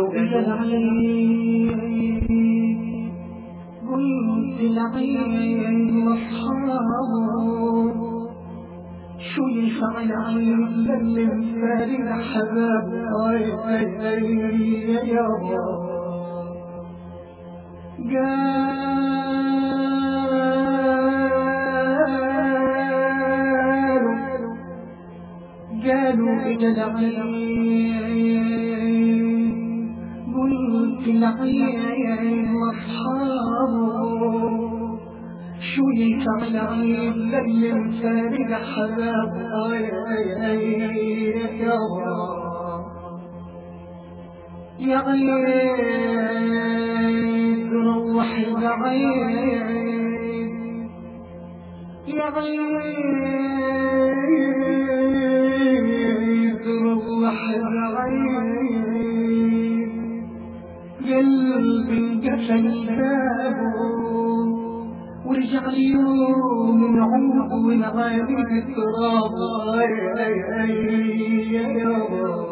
إلى العين قلت العين واصحابه شو ينفع العين للي فارق حباب يا قالوا قالوا إلى العين العين واصحابه شو ينفع العين للي مفارق حباب يا يا عين روح العين يا عين قلبي انقفل بابه ورجع اليوم ونغادي بالتراب أي أي أي يا يا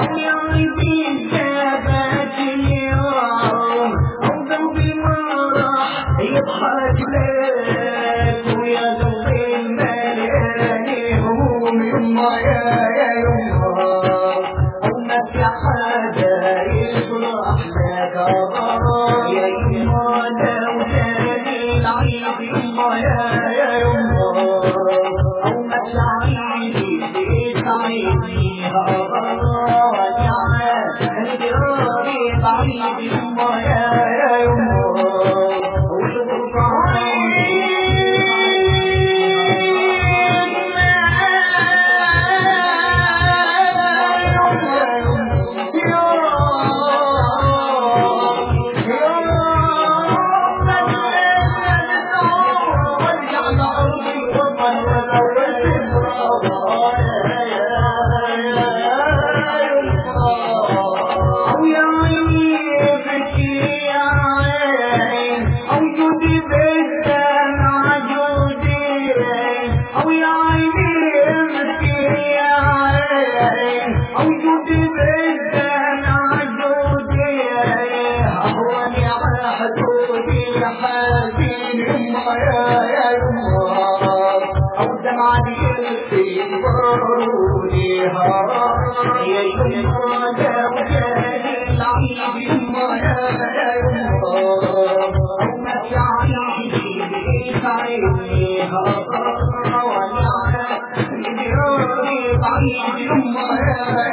أو يا عيدي جابت اليوم أو قلبي ما راح يضحك لك ويا قلبي مليان هموم يما يا يا يما أمك يا حدا يفرح لك يا يما لو العيد يما يا يا يما الجراري بعيد يما يا يا يما وشكرك أو يا عيني بكي يا عين أو جودي بالدمع جودي أو يا عيني بكي يا عين أو جودي بالدمع جودي أهوني على حدودي حزين يما يا يا يما أو دمعتي في ضروري يا يما دوجاني العيد يما يا يما أمك يا عيدي سعيدي هضا ولا جراري بعيد يما يا يما وشوف يا يما قلبي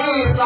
believe